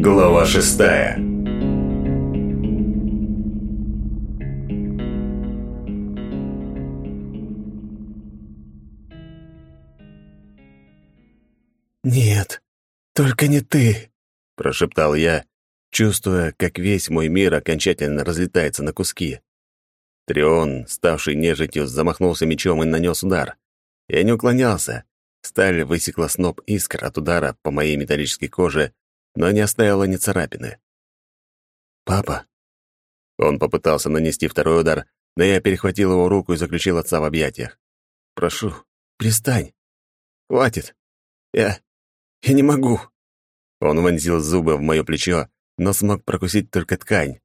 Глава шестая «Нет, только не ты», — прошептал я, чувствуя, как весь мой мир окончательно разлетается на куски. Трион, ставший нежитью, замахнулся мечом и нанес удар. Я не уклонялся. Сталь высекла сноп искр от удара по моей металлической коже, но не оставила ни царапины. «Папа!» Он попытался нанести второй удар, но я перехватил его руку и заключил отца в объятиях. «Прошу, пристань! Хватит! Я... я не могу!» Он вонзил зубы в мое плечо, но смог прокусить только ткань.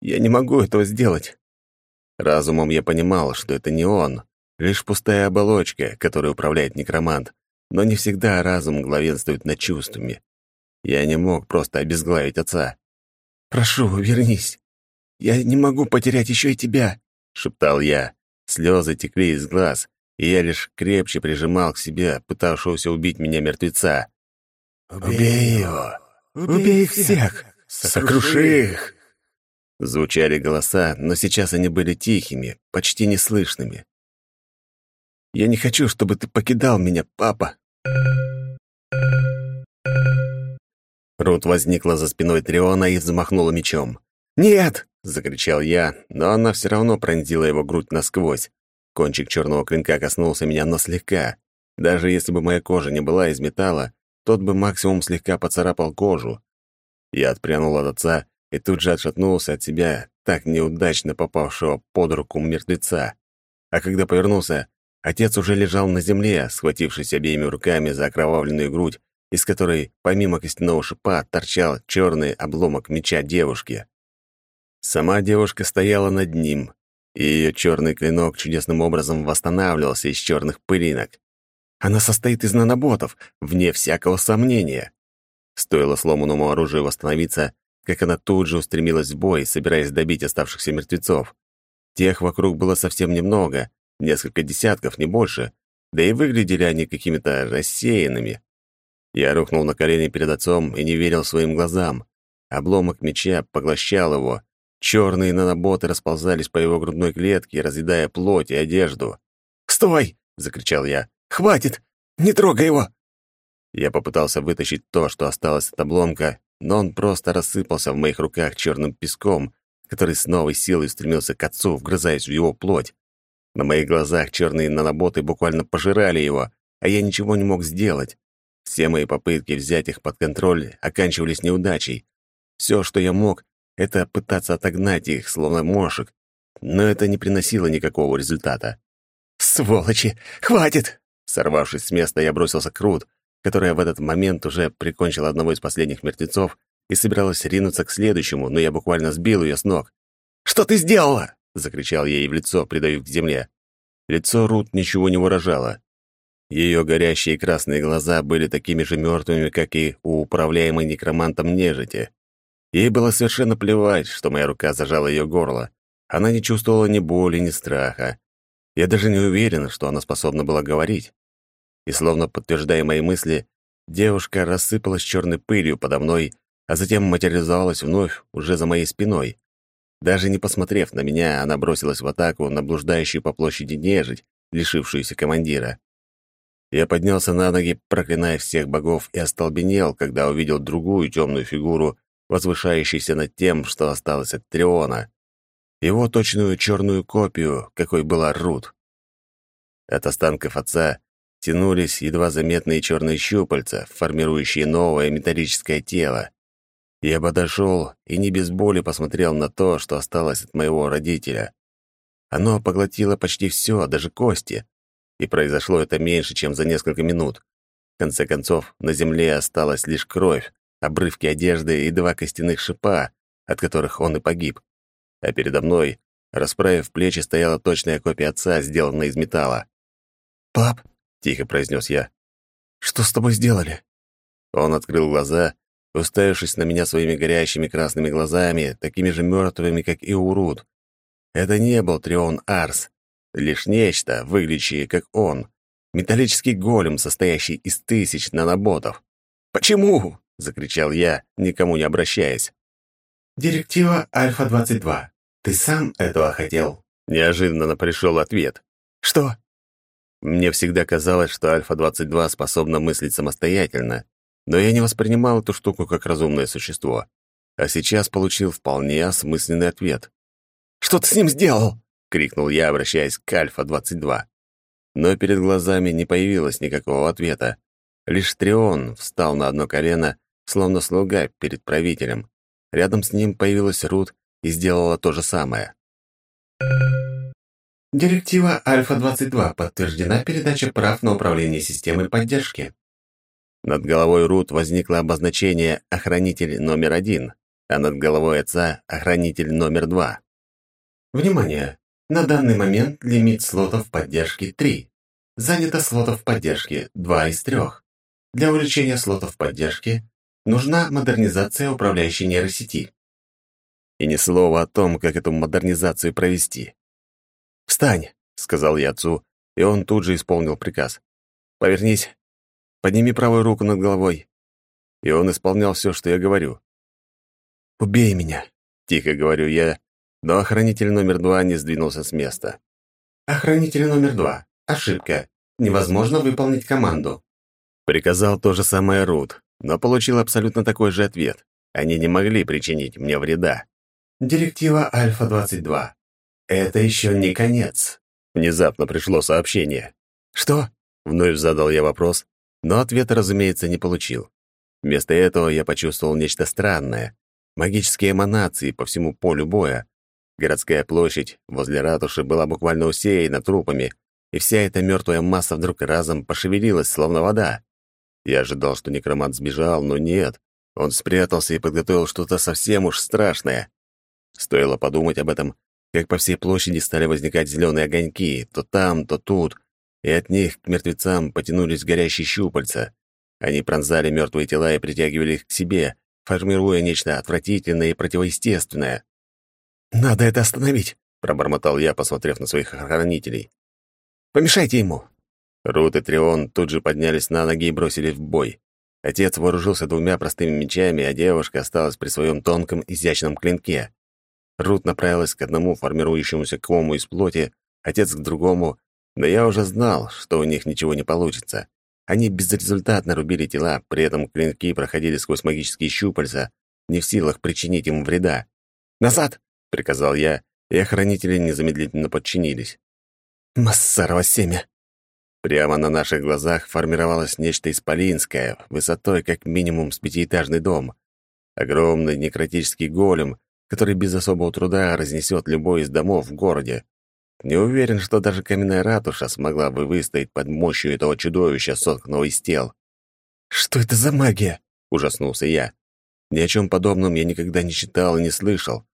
«Я не могу этого сделать!» Разумом я понимал, что это не он, лишь пустая оболочка, которой управляет некромант, но не всегда разум главенствует над чувствами. Я не мог просто обезглавить отца. «Прошу, вернись. Я не могу потерять еще и тебя», — шептал я. Слезы текли из глаз, и я лишь крепче прижимал к себе пытавшегося убить меня мертвеца. «Убей его! Убей их всех! Сокруши их!» Звучали голоса, но сейчас они были тихими, почти неслышными. «Я не хочу, чтобы ты покидал меня, папа!» Рут возникла за спиной Триона и взмахнула мечом. «Нет!» — закричал я, но она все равно пронзила его грудь насквозь. Кончик черного клинка коснулся меня, но слегка. Даже если бы моя кожа не была из металла, тот бы максимум слегка поцарапал кожу. Я отпрянул от отца и тут же отшатнулся от себя, так неудачно попавшего под руку мертвеца. А когда повернулся, отец уже лежал на земле, схватившись обеими руками за окровавленную грудь из которой помимо костяного шипа торчал черный обломок меча девушки. Сама девушка стояла над ним, и ее черный клинок чудесным образом восстанавливался из черных пылинок. Она состоит из наноботов, вне всякого сомнения. Стоило сломанному оружию восстановиться, как она тут же устремилась в бой, собираясь добить оставшихся мертвецов. Тех вокруг было совсем немного, несколько десятков, не больше, да и выглядели они какими-то рассеянными. Я рухнул на колени перед отцом и не верил своим глазам. Обломок меча поглощал его. Черные наноботы расползались по его грудной клетке, разъедая плоть и одежду. «Стой!» — закричал я. «Хватит! Не трогай его!» Я попытался вытащить то, что осталось от обломка, но он просто рассыпался в моих руках черным песком, который с новой силой стремился к отцу, вгрызаясь в его плоть. На моих глазах черные наноботы буквально пожирали его, а я ничего не мог сделать. Все мои попытки взять их под контроль оканчивались неудачей. Все, что я мог, это пытаться отогнать их, словно мошек, но это не приносило никакого результата. «Сволочи! Хватит!» Сорвавшись с места, я бросился к Рут, которая в этот момент уже прикончила одного из последних мертвецов и собиралась ринуться к следующему, но я буквально сбил ее с ног. «Что ты сделала?» — закричал я ей в лицо, придавив к земле. Лицо Рут ничего не выражало. Ее горящие красные глаза были такими же мертвыми, как и у управляемой некромантом нежити. Ей было совершенно плевать, что моя рука зажала ее горло. Она не чувствовала ни боли, ни страха. Я даже не уверен, что она способна была говорить. И словно подтверждая мои мысли, девушка рассыпалась черной пылью подо мной, а затем материализовалась вновь уже за моей спиной. Даже не посмотрев на меня, она бросилась в атаку на блуждающую по площади нежить, лишившуюся командира. Я поднялся на ноги, проклиная всех богов, и остолбенел, когда увидел другую темную фигуру, возвышающуюся над тем, что осталось от Триона. Его точную черную копию, какой была Рут. От останков отца тянулись едва заметные черные щупальца, формирующие новое металлическое тело. Я подошел и не без боли посмотрел на то, что осталось от моего родителя. Оно поглотило почти все, даже кости — и произошло это меньше, чем за несколько минут. В конце концов, на земле осталась лишь кровь, обрывки одежды и два костяных шипа, от которых он и погиб. А передо мной, расправив плечи, стояла точная копия отца, сделанная из металла. «Пап», — тихо произнес я, — «что с тобой сделали?» Он открыл глаза, уставившись на меня своими горящими красными глазами, такими же мертвыми, как и Урут. Это не был Трион Арс, Лишь нечто, выглядящее как он. Металлический голем, состоящий из тысяч наноботов. «Почему?» — закричал я, никому не обращаясь. «Директива Альфа-22. Ты сам этого хотел?» Неожиданно пришел ответ. «Что?» Мне всегда казалось, что Альфа-22 способна мыслить самостоятельно, но я не воспринимал эту штуку как разумное существо. А сейчас получил вполне осмысленный ответ. «Что ты с ним сделал?» — крикнул я, обращаясь к Альфа-22. Но перед глазами не появилось никакого ответа. Лишь Трион встал на одно колено, словно слуга перед правителем. Рядом с ним появилась Рут и сделала то же самое. Директива Альфа-22 подтверждена передача прав на управление системой поддержки. Над головой Рут возникло обозначение «Охранитель номер один», а над головой отца «Охранитель номер два». Внимание! На данный момент лимит слотов поддержки 3. Занято слотов поддержки 2 из 3. Для увеличения слотов поддержки нужна модернизация управляющей нейросети. И ни слова о том, как эту модернизацию провести. «Встань!» — сказал я отцу, и он тут же исполнил приказ. «Повернись, подними правую руку над головой». И он исполнял все, что я говорю. «Убей меня!» — тихо говорю я, но охранитель номер два не сдвинулся с места. «Охранитель номер два. Ошибка. Невозможно выполнить команду». Приказал то же самое Рут, но получил абсолютно такой же ответ. Они не могли причинить мне вреда. «Директива Альфа-22. Это еще не конец». Внезапно пришло сообщение. «Что?» — вновь задал я вопрос, но ответа, разумеется, не получил. Вместо этого я почувствовал нечто странное. Магические эманации по всему полю боя, Городская площадь возле ратуши была буквально усеяна трупами, и вся эта мертвая масса вдруг разом пошевелилась, словно вода. Я ожидал, что некромант сбежал, но нет. Он спрятался и подготовил что-то совсем уж страшное. Стоило подумать об этом, как по всей площади стали возникать зеленые огоньки, то там, то тут, и от них к мертвецам потянулись горящие щупальца. Они пронзали мертвые тела и притягивали их к себе, формируя нечто отвратительное и противоестественное. «Надо это остановить», — пробормотал я, посмотрев на своих охранителей. «Помешайте ему». Рут и Трион тут же поднялись на ноги и бросились в бой. Отец вооружился двумя простыми мечами, а девушка осталась при своем тонком, изящном клинке. Рут направилась к одному формирующемуся кому из плоти, отец к другому, но я уже знал, что у них ничего не получится. Они безрезультатно рубили тела, при этом клинки проходили сквозь магические щупальца, не в силах причинить им вреда. «Назад!» — приказал я, и охранители незамедлительно подчинились. «Массарово семя!» Прямо на наших глазах формировалось нечто исполинское, высотой как минимум с пятиэтажный дом. Огромный некротический голем, который без особого труда разнесет любой из домов в городе. Не уверен, что даже каменная ратуша смогла бы выстоять под мощью этого чудовища, сотканного из тел. «Что это за магия?» — ужаснулся я. Ни о чем подобном я никогда не читал и не слышал.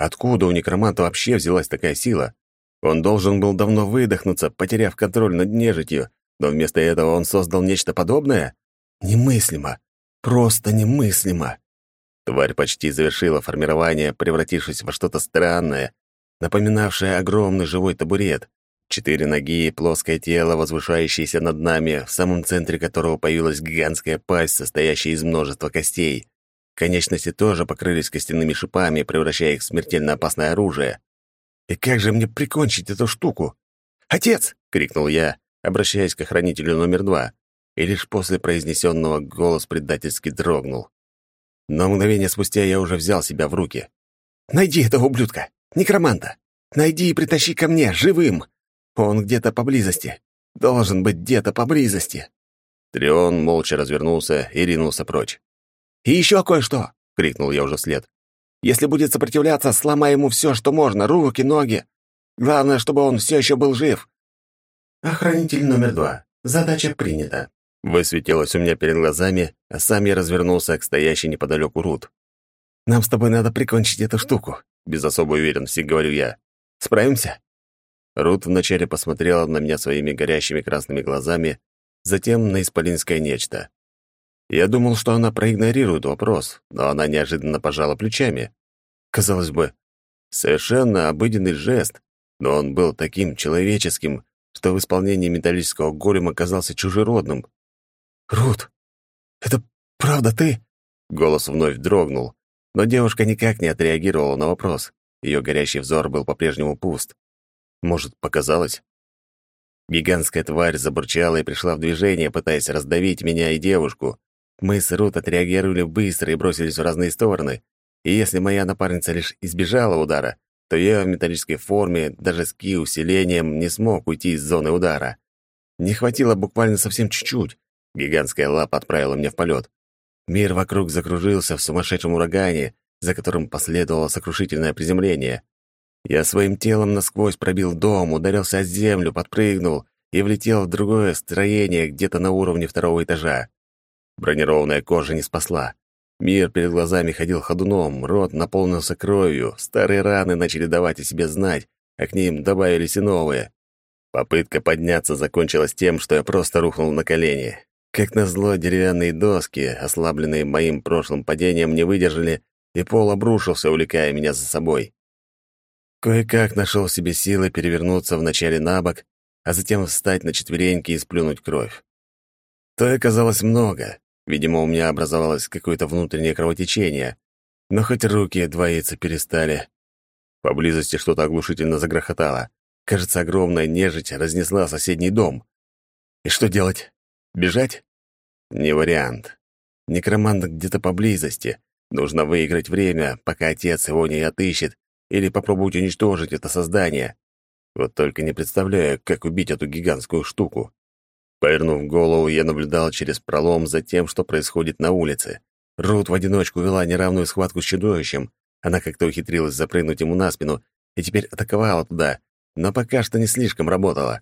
Откуда у некроманта вообще взялась такая сила? Он должен был давно выдохнуться, потеряв контроль над нежитью, но вместо этого он создал нечто подобное? Немыслимо. Просто немыслимо. Тварь почти завершила формирование, превратившись во что-то странное, напоминавшее огромный живой табурет. Четыре ноги и плоское тело, возвышающееся над нами, в самом центре которого появилась гигантская пасть, состоящая из множества костей. Конечности тоже покрылись костяными шипами, превращая их в смертельно опасное оружие. «И как же мне прикончить эту штуку?» «Отец!» — крикнул я, обращаясь к охранителю номер два, и лишь после произнесенного голос предательски дрогнул. Но мгновение спустя я уже взял себя в руки. «Найди этого ублюдка! Некроманта! Найди и притащи ко мне, живым! Он где-то поблизости! Должен быть где-то поблизости!» Трион молча развернулся и ринулся прочь. «И еще кое-что!» — крикнул я уже след. «Если будет сопротивляться, сломай ему все, что можно, руки, ноги. Главное, чтобы он все еще был жив». «Охранитель номер два. Задача принята», — высветилось у меня перед глазами, а сам я развернулся к стоящей неподалеку Рут. «Нам с тобой надо прикончить эту штуку», — без особой уверенности говорю я. «Справимся?» Рут вначале посмотрела на меня своими горящими красными глазами, затем на исполинское нечто. Я думал, что она проигнорирует вопрос, но она неожиданно пожала плечами. Казалось бы, совершенно обыденный жест, но он был таким человеческим, что в исполнении металлического голема казался чужеродным. «Рут, это правда ты?» Голос вновь дрогнул, но девушка никак не отреагировала на вопрос. Ее горящий взор был по-прежнему пуст. Может, показалось? Гигантская тварь забурчала и пришла в движение, пытаясь раздавить меня и девушку. Мы с Рут отреагировали быстро и бросились в разные стороны. И если моя напарница лишь избежала удара, то я в металлической форме, даже с ки-усилением, не смог уйти из зоны удара. Не хватило буквально совсем чуть-чуть. Гигантская лапа отправила меня в полет. Мир вокруг закружился в сумасшедшем урагане, за которым последовало сокрушительное приземление. Я своим телом насквозь пробил дом, ударился о землю, подпрыгнул и влетел в другое строение где-то на уровне второго этажа. Бронированная кожа не спасла. Мир перед глазами ходил ходуном, рот наполнился кровью, старые раны начали давать о себе знать, а к ним добавились и новые. Попытка подняться закончилась тем, что я просто рухнул на колени. Как назло, деревянные доски, ослабленные моим прошлым падением, не выдержали, и пол обрушился, увлекая меня за собой. Кое-как нашел в себе силы перевернуться вначале на бок, а затем встать на четвереньки и сплюнуть кровь. То оказалось много. Видимо, у меня образовалось какое-то внутреннее кровотечение, но хоть руки едва яйца перестали. Поблизости что-то оглушительно загрохотало. Кажется, огромная нежить разнесла соседний дом. И что делать? Бежать? Не вариант. Некромант где-то поблизости. Нужно выиграть время, пока отец его не отыщет, или попробовать уничтожить это создание. Вот только не представляю, как убить эту гигантскую штуку. Повернув голову, я наблюдал через пролом за тем, что происходит на улице. Рут в одиночку вела неравную схватку с чудовищем. Она как-то ухитрилась запрыгнуть ему на спину и теперь атаковала туда, но пока что не слишком работала.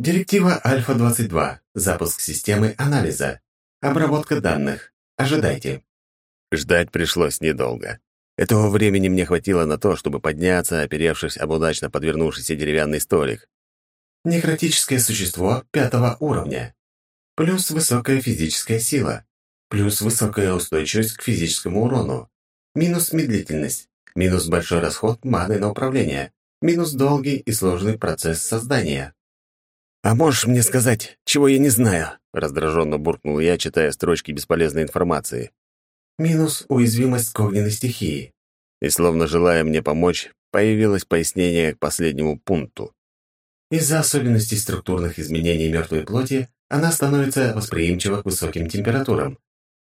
Директива Альфа-22. Запуск системы анализа. Обработка данных. Ожидайте. Ждать пришлось недолго. Этого времени мне хватило на то, чтобы подняться, оперевшись об удачно подвернувшийся деревянный столик. Некротическое существо пятого уровня. Плюс высокая физическая сила. Плюс высокая устойчивость к физическому урону. Минус медлительность. Минус большой расход маны на управление. Минус долгий и сложный процесс создания. «А можешь мне сказать, чего я не знаю?» раздраженно буркнул я, читая строчки бесполезной информации. «Минус уязвимость к огненной стихии». И словно желая мне помочь, появилось пояснение к последнему пункту. Из-за особенностей структурных изменений мертвой плоти она становится восприимчива к высоким температурам.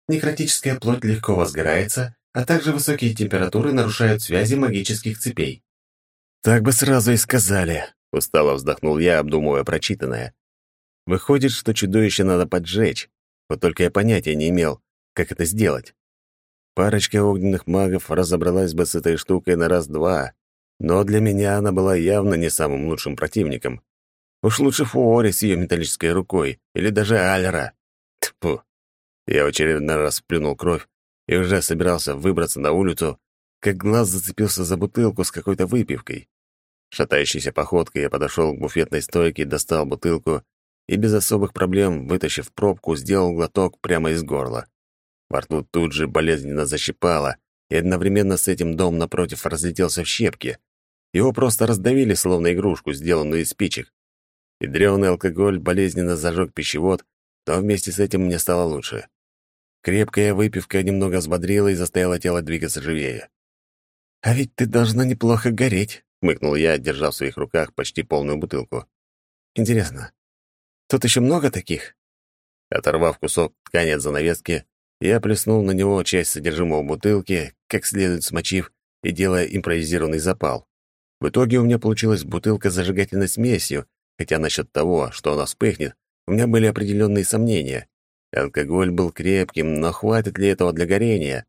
Некротическая плоть легко возгорается, а также высокие температуры нарушают связи магических цепей. «Так бы сразу и сказали», — устало вздохнул я, обдумывая прочитанное. «Выходит, что чудовище надо поджечь, вот только я понятия не имел, как это сделать. Парочка огненных магов разобралась бы с этой штукой на раз-два, но для меня она была явно не самым лучшим противником. Уж лучше Фуори с ее металлической рукой, или даже Альра. Тьфу. Я в очередной раз плюнул кровь и уже собирался выбраться на улицу, как глаз зацепился за бутылку с какой-то выпивкой. Шатающейся походкой я подошел к буфетной стойке, достал бутылку и без особых проблем, вытащив пробку, сделал глоток прямо из горла. Во рту тут же болезненно защипало, и одновременно с этим дом напротив разлетелся в щепки. Его просто раздавили, словно игрушку, сделанную из спичек. И алкоголь болезненно зажег пищевод, но вместе с этим мне стало лучше. Крепкая выпивка немного взбодрила и заставила тело двигаться живее. «А ведь ты должна неплохо гореть», — хмыкнул я, держа в своих руках почти полную бутылку. «Интересно, тут еще много таких?» Оторвав кусок ткани от занавески, я плеснул на него часть содержимого бутылки, как следует смочив и делая импровизированный запал. В итоге у меня получилась бутылка с зажигательной смесью, хотя насчет того, что она вспыхнет, у меня были определенные сомнения. Алкоголь был крепким, но хватит ли этого для горения?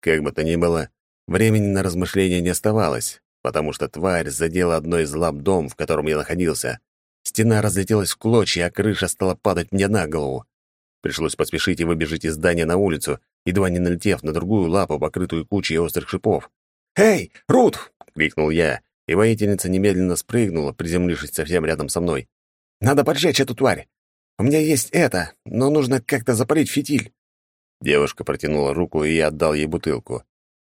Как бы то ни было, времени на размышления не оставалось, потому что тварь задела одной из лап дом, в котором я находился. Стена разлетелась в клочья, а крыша стала падать мне на голову. Пришлось поспешить, и выбежать из здания на улицу, едва не налетев на другую лапу, покрытую кучей острых шипов. «Эй, Рут!» — крикнул я, и воительница немедленно спрыгнула, приземлившись совсем рядом со мной. «Надо поджечь эту тварь! У меня есть это, но нужно как-то запалить фитиль!» Девушка протянула руку, и я отдал ей бутылку.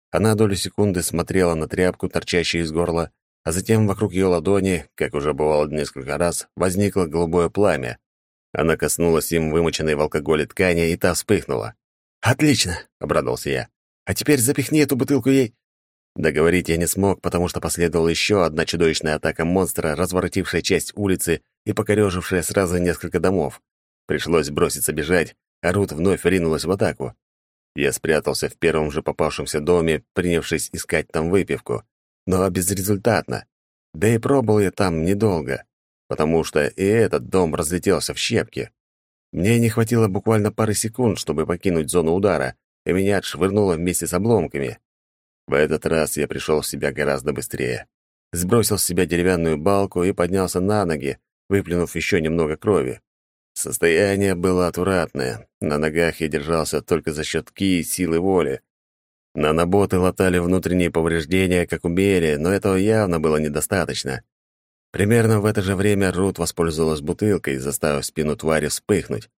Она долю секунды смотрела на тряпку, торчащую из горла, а затем вокруг ее ладони, как уже бывало несколько раз, возникло голубое пламя, она коснулась им вымоченной в алкоголе ткани, и та вспыхнула. «Отлично!» — обрадовался я. «А теперь запихни эту бутылку ей...» Договорить я не смог, потому что последовала еще одна чудовищная атака монстра, разворотившая часть улицы и покорежившая сразу несколько домов. Пришлось броситься бежать, а Рут вновь ринулась в атаку. Я спрятался в первом же попавшемся доме, принявшись искать там выпивку. Но безрезультатно. Да и пробовал я там недолго потому что и этот дом разлетелся в щепки. Мне не хватило буквально пары секунд, чтобы покинуть зону удара, и меня отшвырнуло вместе с обломками. В этот раз я пришел в себя гораздо быстрее. Сбросил с себя деревянную балку и поднялся на ноги, выплюнув еще немного крови. Состояние было отвратное. На ногах я держался только за счет ки и силы воли. На Наноботы латали внутренние повреждения, как умели, но этого явно было недостаточно. Примерно в это же время Рут воспользовалась бутылкой, заставив спину твари вспыхнуть.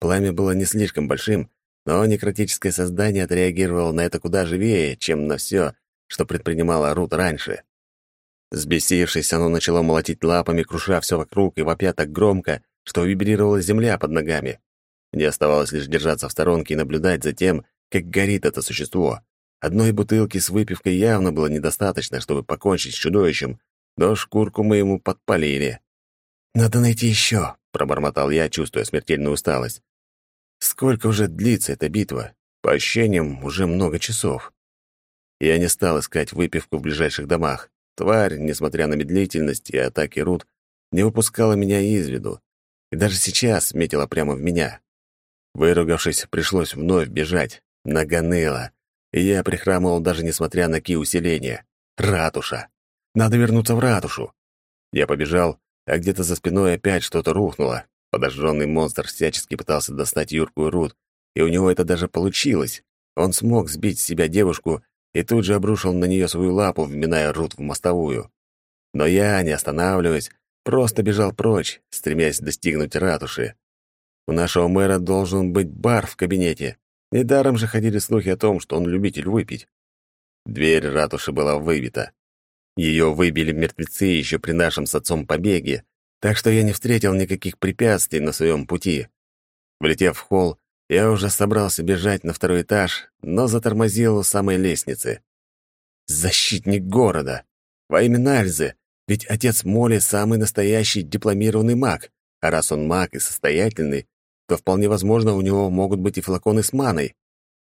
Пламя было не слишком большим, но некротическое создание отреагировало на это куда живее, чем на все, что предпринимала Рут раньше. Сбесившись, оно начало молотить лапами, круша все вокруг и вопя так громко, что вибрировала земля под ногами. Мне оставалось лишь держаться в сторонке и наблюдать за тем, как горит это существо. Одной бутылки с выпивкой явно было недостаточно, чтобы покончить с чудовищем, но шкурку мы ему подпалили. «Надо найти еще», — пробормотал я, чувствуя смертельную усталость. «Сколько уже длится эта битва? По ощущениям, уже много часов». Я не стал искать выпивку в ближайших домах. Тварь, несмотря на медлительность и атаки руд, не выпускала меня из виду. И даже сейчас метила прямо в меня. Выругавшись, пришлось вновь бежать. Нагоныло. И я прихрамывал даже несмотря на ки усиления. Ратуша. Надо вернуться в ратушу. Я побежал, а где-то за спиной опять что-то рухнуло. Подожженный монстр всячески пытался достать Юрку и Рут, и у него это даже получилось. Он смог сбить с себя девушку и тут же обрушил на нее свою лапу, вминая Рут в мостовую. Но я, не останавливаясь, просто бежал прочь, стремясь достигнуть ратуши. У нашего мэра должен быть бар в кабинете. Недаром же ходили слухи о том, что он любитель выпить. Дверь ратуши была выбита. Ее выбили мертвецы еще при нашем с отцом побеге, так что я не встретил никаких препятствий на своем пути. Влетев в холл, я уже собрался бежать на второй этаж, но затормозил у самой лестницы. «Защитник города! Во имя Нальзы! Ведь отец Моли — самый настоящий дипломированный маг, а раз он маг и состоятельный, то вполне возможно у него могут быть и флаконы с маной.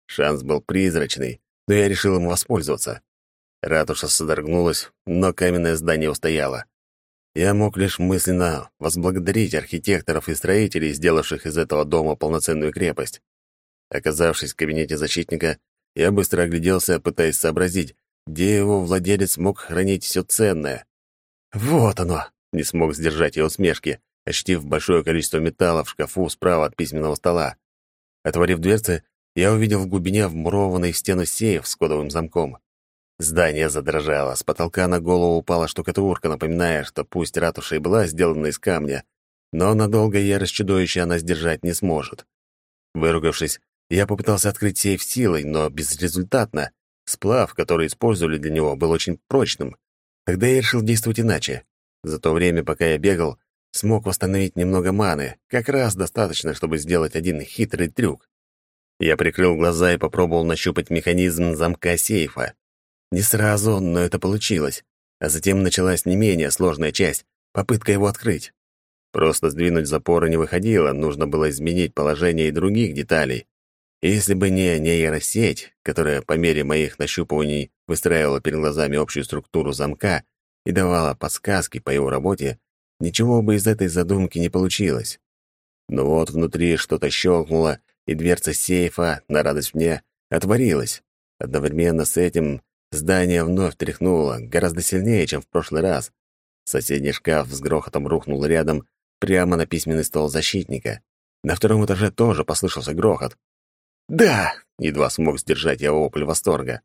Шанс был призрачный, но я решил им воспользоваться. Ратуша содрогнулась, но каменное здание устояло. Я мог лишь мысленно возблагодарить архитекторов и строителей, сделавших из этого дома полноценную крепость. Оказавшись в кабинете защитника, я быстро огляделся, пытаясь сообразить, где его владелец мог хранить все ценное. «Вот оно!» — не смог сдержать его смешки, ощутив большое количество металла в шкафу справа от письменного стола. Отворив дверцы, я увидел в глубине вмурованной в стену сейф с кодовым замком. Здание задрожало, с потолка на голову упала штукатурка, напоминая, что пусть ратуша и была сделана из камня, но надолго ярость чудовища она сдержать не сможет. Выругавшись, я попытался открыть сейф силой, но безрезультатно. Сплав, который использовали для него, был очень прочным. Тогда я решил действовать иначе. За то время, пока я бегал, смог восстановить немного маны, как раз достаточно, чтобы сделать один хитрый трюк. Я прикрыл глаза и попробовал нащупать механизм замка сейфа. Не сразу, но это получилось. А затем началась не менее сложная часть — попытка его открыть. Просто сдвинуть запоры не выходило, нужно было изменить положение и других деталей. И если бы не нейросеть, которая по мере моих нащупываний выстраивала перед глазами общую структуру замка и давала подсказки по его работе, ничего бы из этой задумки не получилось. Но вот внутри что-то щелкнуло, и дверца сейфа, на радость мне, отворилась. Одновременно с этим Здание вновь тряхнуло, гораздо сильнее, чем в прошлый раз. Соседний шкаф с грохотом рухнул рядом, прямо на письменный стол защитника. На втором этаже тоже послышался грохот. «Да!» — едва смог сдержать его вопль восторга.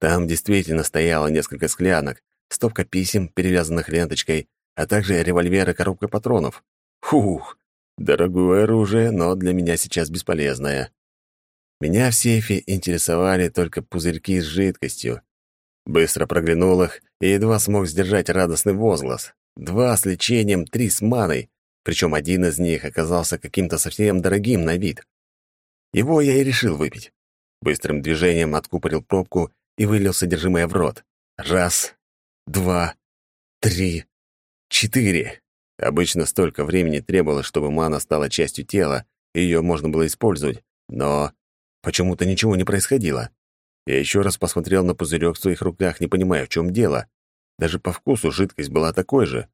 Там действительно стояло несколько склянок, стопка писем, перевязанных ленточкой, а также револьвер и коробка патронов. Фух, дорогое оружие, но для меня сейчас бесполезное. Меня в сейфе интересовали только пузырьки с жидкостью, Быстро проглянул их и едва смог сдержать радостный возглас. Два с лечением, три с маной, причем один из них оказался каким-то совсем дорогим на вид. Его я и решил выпить. Быстрым движением откупорил пробку и вылил содержимое в рот. Раз, два, три, четыре. Обычно столько времени требовалось, чтобы мана стала частью тела, и ее можно было использовать, но почему-то ничего не происходило. Я еще раз посмотрел на пузырек в своих руках, не понимая, в чем дело. Даже по вкусу жидкость была такой же.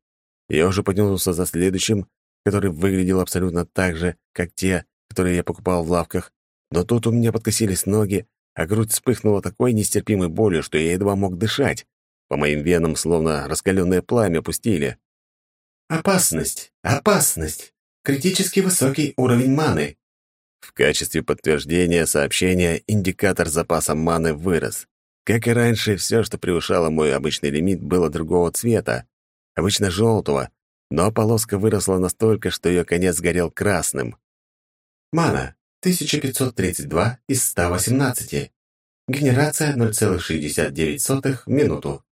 Я уже поднялся за следующим, который выглядел абсолютно так же, как те, которые я покупал в лавках. Но тут у меня подкосились ноги, а грудь вспыхнула такой нестерпимой болью, что я едва мог дышать. По моим венам словно раскаленное пламя пустили. «Опасность! Опасность! Критически высокий уровень маны! В качестве подтверждения сообщения индикатор запаса маны вырос. Как и раньше, все, что превышало мой обычный лимит, было другого цвета, обычно желтого, но полоска выросла настолько, что ее конец горел красным. Мана 1532 из 118. Генерация 0,69 в минуту.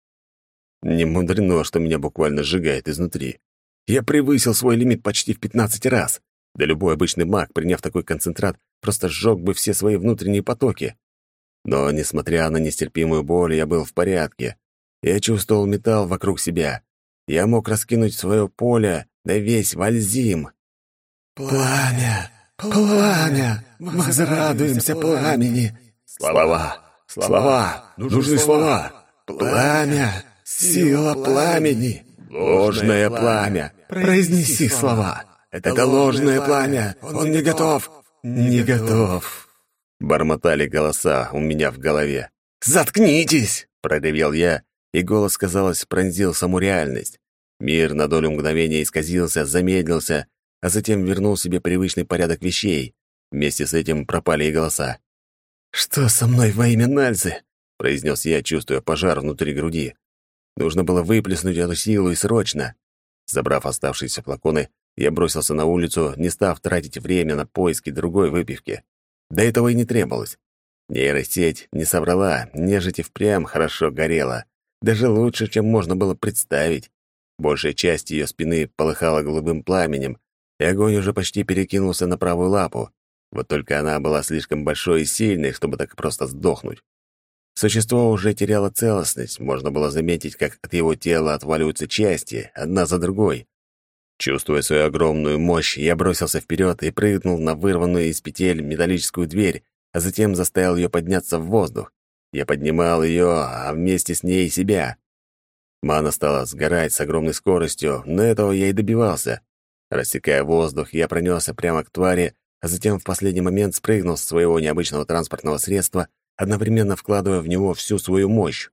Не мудрено, что меня буквально сжигает изнутри. Я превысил свой лимит почти в 15 раз. Да любой обычный маг, приняв такой концентрат, просто сжег бы все свои внутренние потоки. Но, несмотря на нестерпимую боль, я был в порядке. Я чувствовал металл вокруг себя. Я мог раскинуть свое поле на весь Вальзим. «Пламя! Пламя! мы Возрадуемся пламени!» «Слова! Слова! Нужны слова! Пламя! Сила пламени! Ложное пламя! Произнеси слова!» Это ложное пламя! Он не готов! Не готов!» Бормотали голоса у меня в голове. «Заткнитесь!» — проревел я, и голос, казалось, пронзил саму реальность. Мир на долю мгновения исказился, замедлился, а затем вернул себе привычный порядок вещей. Вместе с этим пропали и голоса. «Что со мной во имя Нальзы?» — произнес я, чувствуя пожар внутри груди. Нужно было выплеснуть эту силу и срочно. Забрав оставшиеся флаконы, я бросился на улицу, не став тратить время на поиски другой выпивки. До этого и не требовалось. Нейросеть не собрала, нежить и впрямь хорошо горела. Даже лучше, чем можно было представить. Большая часть ее спины полыхала голубым пламенем, и огонь уже почти перекинулся на правую лапу. Вот только она была слишком большой и сильной, чтобы так просто сдохнуть. Существо уже теряло целостность, можно было заметить, как от его тела отваливаются части, одна за другой. Чувствуя свою огромную мощь, я бросился вперед и прыгнул на вырванную из петель металлическую дверь, а затем заставил ее подняться в воздух. Я поднимал ее, а вместе с ней себя. Мана стала сгорать с огромной скоростью, но этого я и добивался. Рассекая воздух, я пронесся прямо к твари, а затем в последний момент спрыгнул с своего необычного транспортного средства, одновременно вкладывая в него всю свою мощь.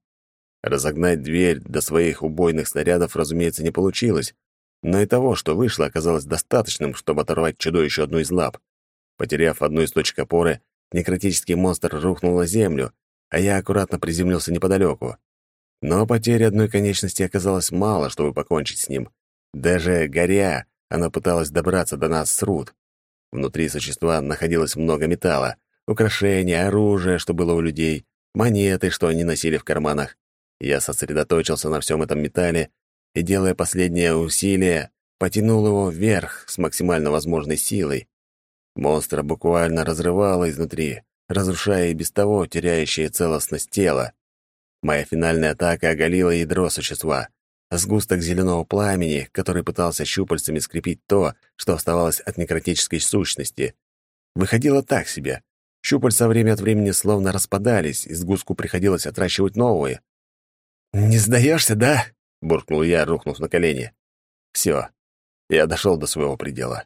Разогнать дверь до своих убойных снарядов, разумеется, не получилось, но и того, что вышло, оказалось достаточным, чтобы оторвать чудовище одну из лап. Потеряв одну из точек опоры, некротический монстр рухнул на землю, а я аккуратно приземлился неподалеку. Но потери одной конечности оказалось мало, чтобы покончить с ним. Даже горя, она пыталась добраться до нас с Рут. Внутри существа находилось много металла, украшения, оружия, что было у людей, монеты, что они носили в карманах. Я сосредоточился на всем этом металле и, делая последнее усилие, потянул его вверх с максимально возможной силой. Монстра буквально разрывало изнутри, разрушая и без того теряющее целостность тела. Моя финальная атака оголила ядро существа. Сгусток зеленого пламени, который пытался щупальцами скрепить то, что оставалось от некротической сущности. Выходило так себе. Щупальца время от времени словно распадались, и сгустку приходилось отращивать новые. «Не сдаешься, да?» буркнул я, рухнув на колени. Все, я дошел до своего предела.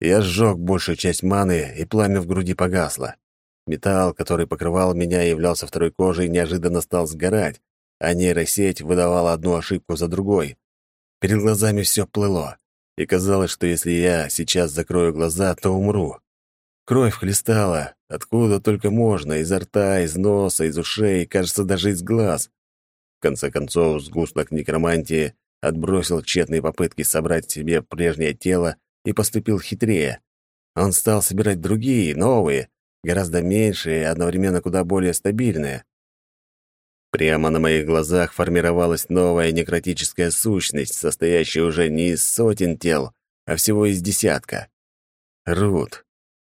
Я сжег большую часть маны, и пламя в груди погасло. Металл, который покрывал меня и являлся второй кожей, неожиданно стал сгорать, а нейросеть выдавала одну ошибку за другой. Перед глазами все плыло, и казалось, что если я сейчас закрою глаза, то умру. Кровь хлестала, откуда только можно, изо рта, из носа, из ушей, кажется, даже из глаз конце концов, сгусток некромантии отбросил тщетные попытки собрать себе прежнее тело и поступил хитрее. Он стал собирать другие, новые, гораздо меньшие и одновременно куда более стабильные. Прямо на моих глазах формировалась новая некротическая сущность, состоящая уже не из сотен тел, а всего из десятка. Рут.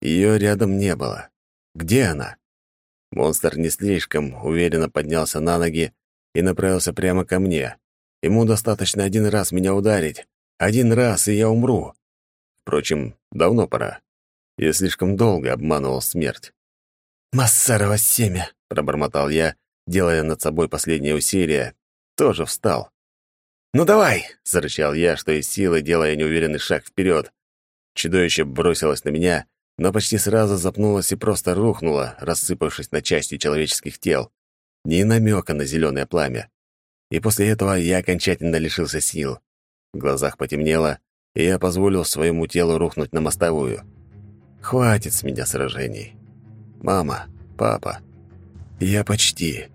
Ее рядом не было. Где она? Монстр не слишком уверенно поднялся на ноги и направился прямо ко мне. Ему достаточно один раз меня ударить. Один раз, и я умру. Впрочем, давно пора. Я слишком долго обманывал смерть. «Массарова семя!» — пробормотал я, делая над собой последнее усилие. Тоже встал. «Ну давай!» — зарычал я, что из силы, делая неуверенный шаг вперед. Чудовище бросилось на меня, но почти сразу запнулось и просто рухнуло, рассыпавшись на части человеческих тел. Ни намека на зеленое пламя. И после этого я окончательно лишился сил. В глазах потемнело, и я позволил своему телу рухнуть на мостовую. Хватит с меня сражений. Мама, папа, я почти...